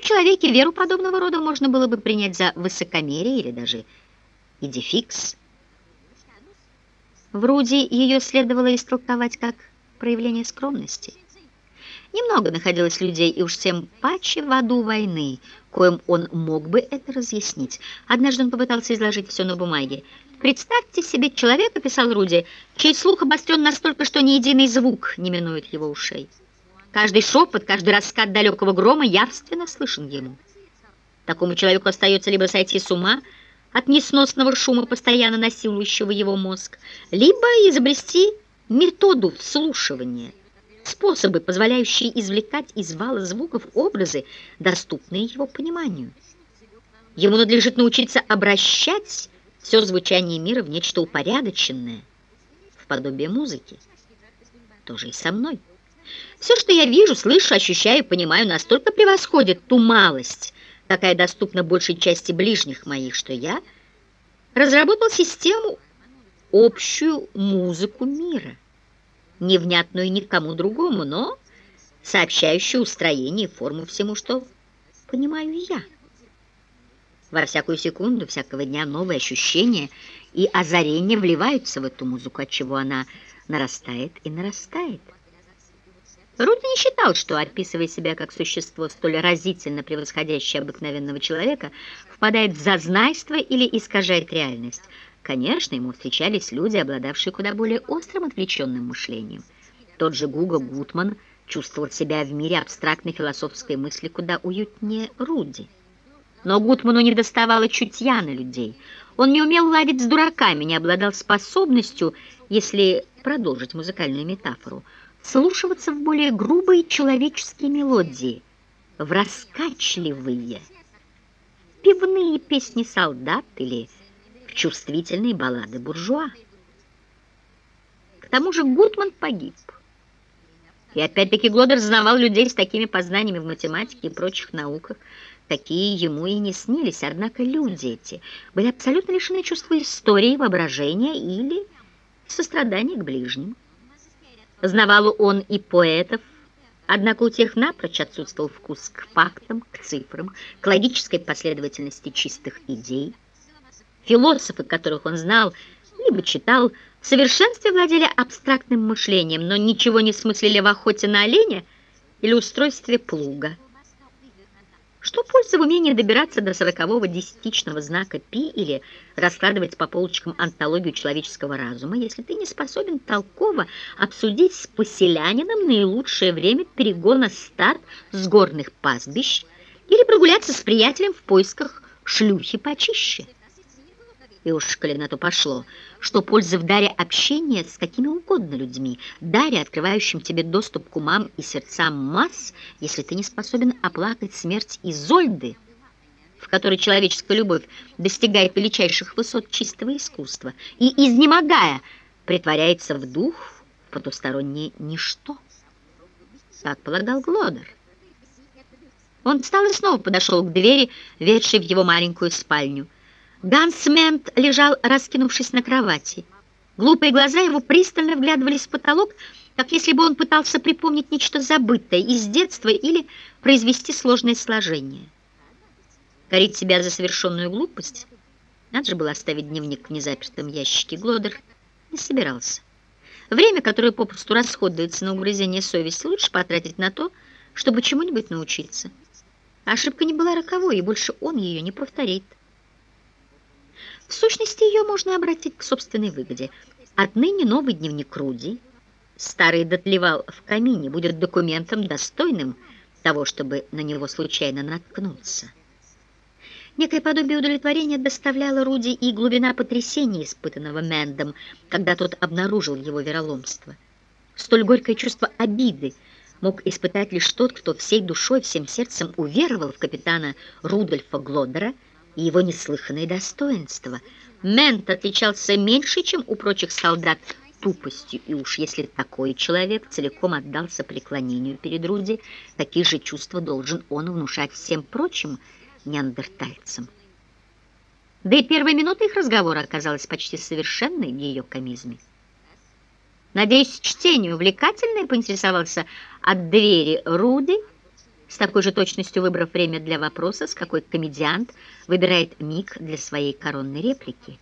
человеке веру подобного рода можно было бы принять за высокомерие или даже идефикс. В Руди ее следовало истолковать как проявление скромности. Немного находилось людей, и уж тем паче в аду войны, коим он мог бы это разъяснить. Однажды он попытался изложить все на бумаге. «Представьте себе человека, — писал Руди, — чей слух обострен настолько, что ни единый звук не минует его ушей. Каждый шепот, каждый раскат далекого грома явственно слышен ему. Такому человеку остается либо сойти с ума от несносного шума, постоянно насилующего его мозг, либо изобрести методу вслушивания — способы, позволяющие извлекать из вала звуков образы, доступные его пониманию. Ему надлежит научиться обращать все звучание мира в нечто упорядоченное, в подобие музыки. Тоже и со мной. Все, что я вижу, слышу, ощущаю, понимаю, настолько превосходит ту малость, какая доступна большей части ближних моих, что я разработал систему общую музыку мира невнятную никому другому, но сообщающую устроение и форму всему, что понимаю я. Во всякую секунду, всякого дня новые ощущения и озарения вливаются в эту музыку, от чего она нарастает и нарастает. Не считал, что, описывая себя как существо, столь разительно превосходящее обыкновенного человека, впадает в зазнайство или искажает реальность. Конечно, ему встречались люди, обладавшие куда более острым отвлеченным мышлением. Тот же Гуго Гутман чувствовал себя в мире абстрактной философской мысли куда уютнее Руди. Но Гутману не доставало чутья на людей. Он не умел ладить с дураками, не обладал способностью, если продолжить музыкальную метафору, слушаться в более грубые человеческие мелодии, в раскачливые, пивные песни солдат или чувствительные баллады буржуа. К тому же Гутман погиб. И опять-таки Глодер знавал людей с такими познаниями в математике и прочих науках, какие ему и не снились. Однако люди эти были абсолютно лишены чувства истории, воображения или сострадания к ближним. Знавал он и поэтов, однако у тех напрочь отсутствовал вкус к фактам, к цифрам, к логической последовательности чистых идей. Философы, которых он знал, либо читал, в совершенстве владели абстрактным мышлением, но ничего не смыслили в охоте на оленя или устройстве плуга. Что польза в умении добираться до сорокового десятичного знака пи или раскладывать по полочкам антологию человеческого разума, если ты не способен толково обсудить с поселянином наилучшее время перегона старт с горных пастбищ или прогуляться с приятелем в поисках шлюхи почище? И уж коли на то пошло, что польза в даре общения с какими угодно людьми, даре, открывающим тебе доступ к умам и сердцам масс, если ты не способен оплакать смерть Изольды, в которой человеческая любовь достигает величайших высот чистого искусства и, изнемогая, притворяется в дух в потустороннее ничто. Так полагал Глодер. Он встал и снова подошел к двери, ведшей в его маленькую спальню. Ганс Мент лежал, раскинувшись на кровати. Глупые глаза его пристально вглядывались в потолок, как если бы он пытался припомнить нечто забытое из детства или произвести сложное сложение. Корить себя за совершенную глупость? Надо же было оставить дневник в незапертом ящике. Глодер не собирался. Время, которое попросту расходуется на угрызение совести, лучше потратить на то, чтобы чему-нибудь научиться. Ошибка не была роковой, и больше он ее не повторит. В сущности, ее можно обратить к собственной выгоде. Отныне новый дневник Руди, старый дотлевал в камине, будет документом, достойным того, чтобы на него случайно наткнуться. Некое подобие удовлетворения доставляла Руди и глубина потрясения, испытанного Мэндом, когда тот обнаружил его вероломство. Столь горькое чувство обиды мог испытать лишь тот, кто всей душой, всем сердцем уверовал в капитана Рудольфа Глодера и его неслыханные достоинства. Мент отличался меньше, чем у прочих солдат, тупостью, и уж если такой человек целиком отдался преклонению перед Руди, такие же чувства должен он внушать всем прочим неандертальцам. Да и первая минута их разговора оказалась почти совершенной в ее комизме. «Надеюсь, чтение увлекательное?» — поинтересовался от двери Руди, с такой же точностью выбрав время для вопроса, с какой комедиант выбирает миг для своей коронной реплики.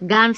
Ганс